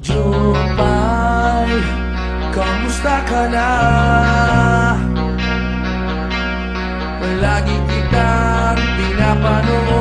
Jupay, kamusta ka na? Palagi kitang pinapanood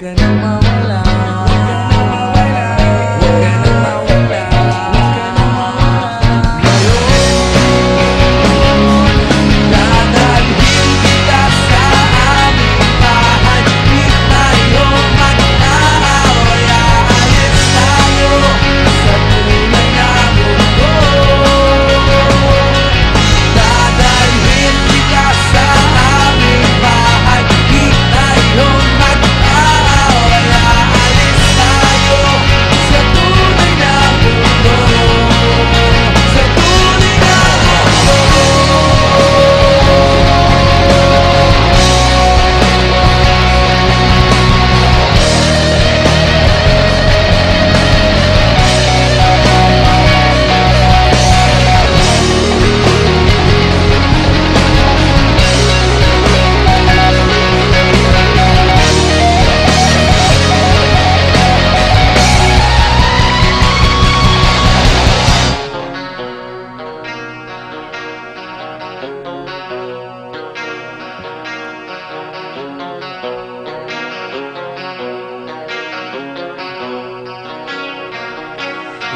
broken